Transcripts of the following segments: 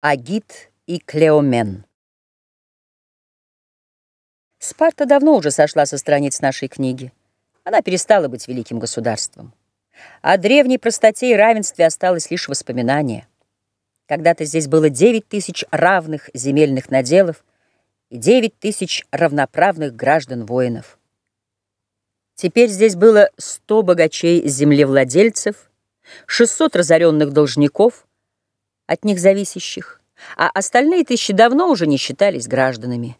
Агит и Клеомен Спарта давно уже сошла со страниц нашей книги. Она перестала быть великим государством. О древней простоте и равенстве осталось лишь воспоминание. Когда-то здесь было 9 тысяч равных земельных наделов и 9 тысяч равноправных граждан-воинов. Теперь здесь было 100 богачей-землевладельцев, 600 разоренных должников, от них зависящих, а остальные тысячи давно уже не считались гражданами.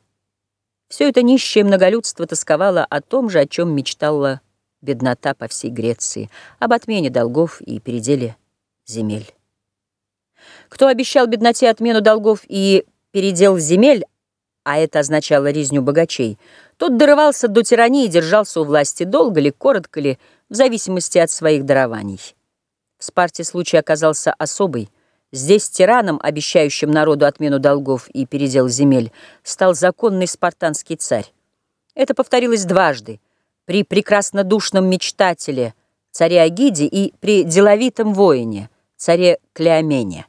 Все это нищее многолюдство тосковало о том же, о чем мечтала беднота по всей Греции, об отмене долгов и переделе земель. Кто обещал бедноте отмену долгов и передел земель, а это означало резню богачей, тот дорывался до тирании и держался у власти долго ли, коротко ли, в зависимости от своих дарований. В Спарте случай оказался особый – Здесь тираном, обещающим народу отмену долгов и передел земель, стал законный спартанский царь. Это повторилось дважды при прекраснодушном мечтателе, царе Агиде, и при деловитом воине, царе Клеомене.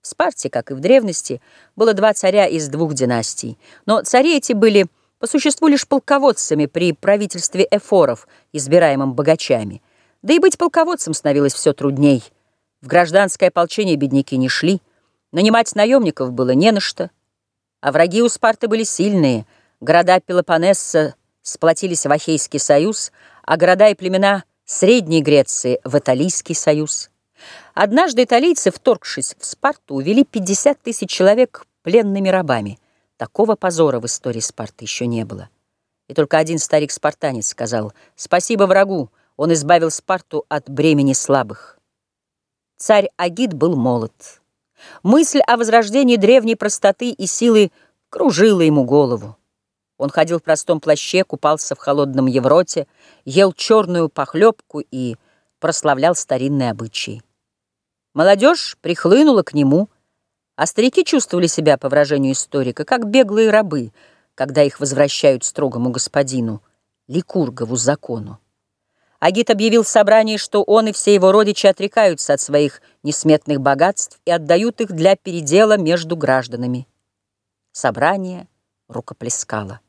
В Спарте, как и в древности, было два царя из двух династий, но цари эти были по существу лишь полководцами при правительстве эфоров, избираемым богачами. Да и быть полководцем становилось все трудней – в гражданское ополчение бедняки не шли, нанимать наемников было не на что. А враги у Спарты были сильные. Города Пелопоннеса сплотились в Ахейский союз, а города и племена Средней Греции в Италийский союз. Однажды италийцы, вторгшись в Спарту, увели 50 тысяч человек пленными рабами. Такого позора в истории Спарты еще не было. И только один старик-спартанец сказал «Спасибо врагу, он избавил Спарту от бремени слабых». Царь Агид был молод. Мысль о возрождении древней простоты и силы кружила ему голову. Он ходил в простом плаще, купался в холодном евроте, ел черную похлебку и прославлял старинные обычаи. Молодежь прихлынула к нему, а старики чувствовали себя, по выражению историка, как беглые рабы, когда их возвращают строгому господину, Ликургову закону. Агит объявил в собрании, что он и все его родичи отрекаются от своих несметных богатств и отдают их для передела между гражданами. Собрание рукоплескало.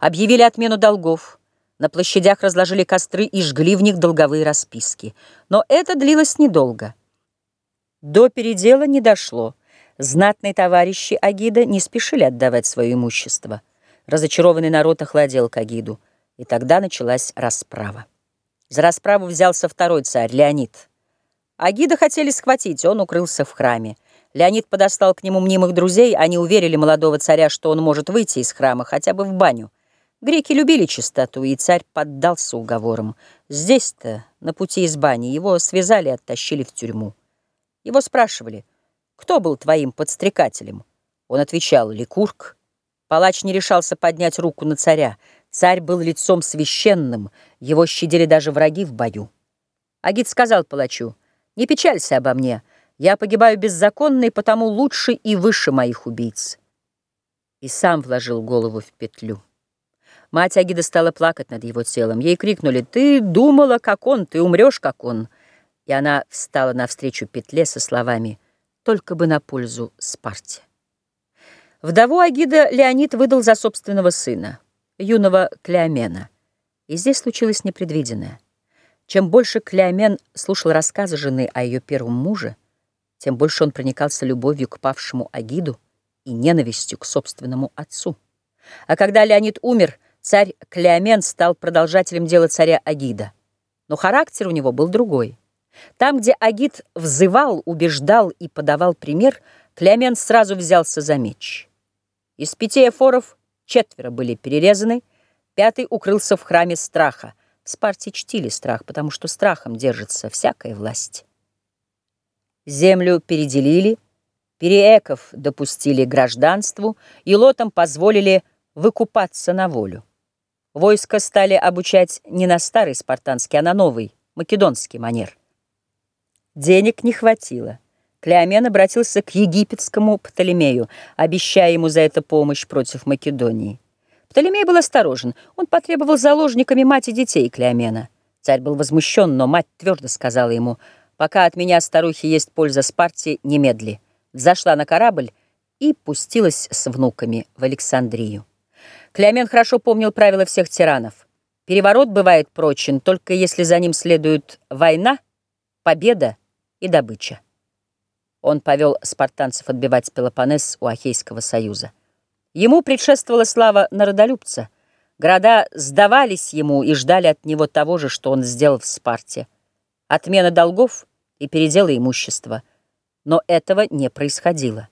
Объявили отмену долгов. На площадях разложили костры и жгли в них долговые расписки. Но это длилось недолго. До передела не дошло. Знатные товарищи Агида не спешили отдавать свое имущество. Разочарованный народ охладел к Агиду, и тогда началась расправа. За расправу взялся второй царь, Леонид. Агида хотели схватить, он укрылся в храме. Леонид подостал к нему мнимых друзей, они уверили молодого царя, что он может выйти из храма, хотя бы в баню. Греки любили чистоту, и царь поддался уговорам. Здесь-то, на пути из бани, его связали и оттащили в тюрьму. Его спрашивали, кто был твоим подстрекателем? Он отвечал, Ликург. Палач не решался поднять руку на царя. Царь был лицом священным, его щадили даже враги в бою. Агит сказал палачу, «Не печалься обо мне, я погибаю беззаконно и потому лучше и выше моих убийц». И сам вложил голову в петлю. Мать Агида стала плакать над его телом. Ей крикнули, «Ты думала, как он, ты умрешь, как он». И она встала навстречу петле со словами, «Только бы на пользу Спарте». Вдову Агида Леонид выдал за собственного сына юного Клеомена. И здесь случилось непредвиденное. Чем больше Клеомен слушал рассказы жены о ее первом муже, тем больше он проникался любовью к павшему Агиду и ненавистью к собственному отцу. А когда Леонид умер, царь Клеомен стал продолжателем дела царя Агида. Но характер у него был другой. Там, где Агид взывал, убеждал и подавал пример, Клеомен сразу взялся за меч. Из пяти эфоров Четверо были перерезаны, пятый укрылся в храме страха. В Спарте чтили страх, потому что страхом держится всякая власть. Землю переделили, переэков допустили к гражданству и лотам позволили выкупаться на волю. Войско стали обучать не на старый спартанский, а на новый, македонский манер. Денег не хватило. Клеомен обратился к египетскому Птолемею, обещая ему за это помощь против Македонии. Птолемей был осторожен. Он потребовал заложниками мать и детей Клеомена. Царь был возмущен, но мать твердо сказала ему, «Пока от меня, старухи, есть польза Спарте, немедли. взошла на корабль и пустилась с внуками в Александрию. Клеомен хорошо помнил правила всех тиранов. Переворот бывает прочен, только если за ним следует война, победа и добыча. Он повел спартанцев отбивать Пелопоннес у Ахейского союза. Ему предшествовала слава народолюбца. Города сдавались ему и ждали от него того же, что он сделал в Спарте. Отмена долгов и передела имущества. Но этого не происходило.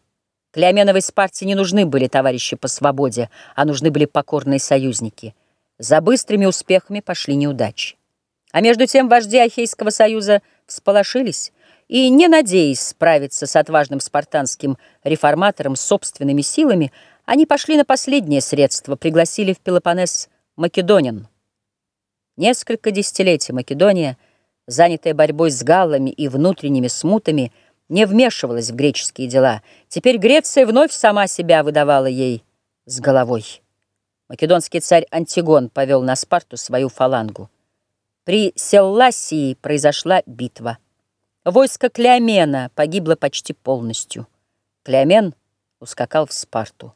Клеоменовой Спарте не нужны были товарищи по свободе, а нужны были покорные союзники. За быстрыми успехами пошли неудачи. А между тем вожди Ахейского союза всполошились и, не надеясь справиться с отважным спартанским реформатором собственными силами, они пошли на последнее средство, пригласили в Пелопоннес Македонин. Несколько десятилетий Македония, занятая борьбой с галлами и внутренними смутами, не вмешивалась в греческие дела. Теперь Греция вновь сама себя выдавала ей с головой. Македонский царь Антигон повел на Спарту свою фалангу. При Селласии произошла битва. Войско Клеомена погибло почти полностью. Клеомен ускакал в Спарту.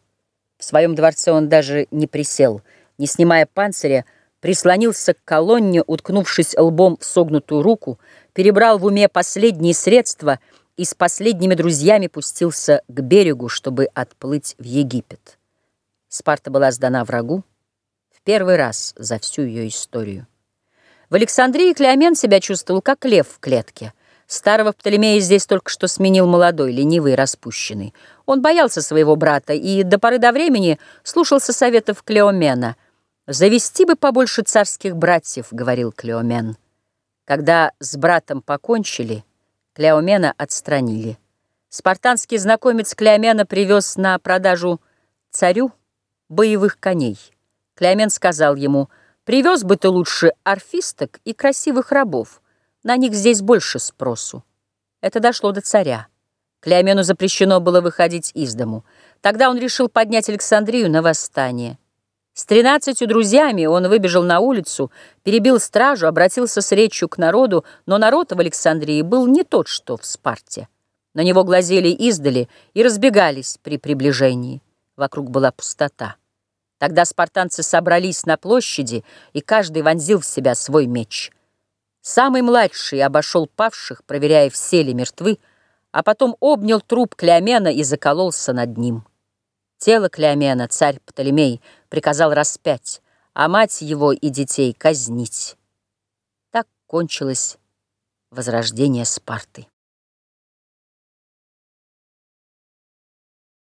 В своем дворце он даже не присел, не снимая панциря, прислонился к колонне, уткнувшись лбом в согнутую руку, перебрал в уме последние средства и с последними друзьями пустился к берегу, чтобы отплыть в Египет. Спарта была сдана врагу в первый раз за всю ее историю. В Александрии Клеомен себя чувствовал как лев в клетке. Старого Птолемея здесь только что сменил молодой, ленивый и распущенный. Он боялся своего брата и до поры до времени слушался советов Клеомена. «Завести бы побольше царских братьев», — говорил Клеомен. Когда с братом покончили, Клеомена отстранили. Спартанский знакомец Клеомена привез на продажу царю боевых коней. Клеомен сказал ему, «Привез бы ты лучше орфисток и красивых рабов». На них здесь больше спросу. Это дошло до царя. Клеомену запрещено было выходить из дому. Тогда он решил поднять Александрию на восстание. С тринадцатью друзьями он выбежал на улицу, перебил стражу, обратился с речью к народу, но народ в Александрии был не тот, что в Спарте. На него глазели издали и разбегались при приближении. Вокруг была пустота. Тогда спартанцы собрались на площади, и каждый вонзил в себя свой меч — Самый младший обошел павших, проверяя, все ли мертвы, а потом обнял труп Клеомена и закололся над ним. Тело Клеомена царь Птолемей приказал распять, а мать его и детей казнить. Так кончилось возрождение Спарты.